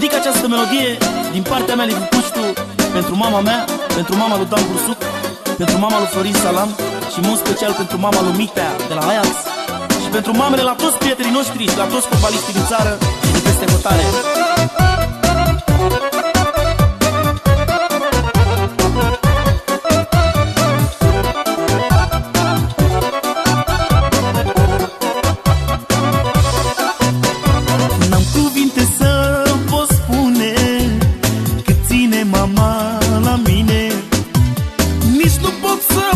Dedic această melodie din partea mea, Liviu Puștu, pentru mama mea, pentru mama lui Dan Bursuc, pentru mama lui Florin Salam și în mod special pentru mama lui Mitea de la Ajax și pentru mamele la toți prietenii noștri și la toți fotbaliștii din țară și de peste hotare. tutup olsa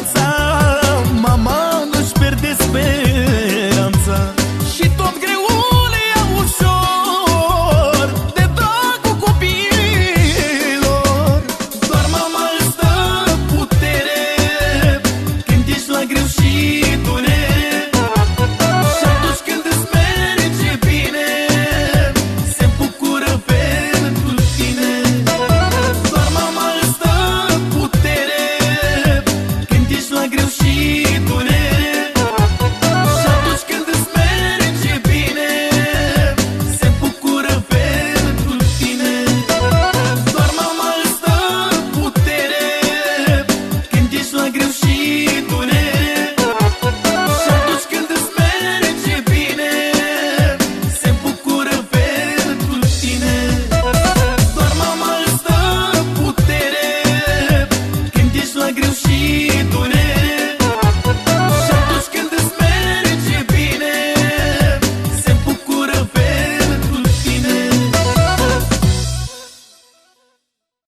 outside. alegre os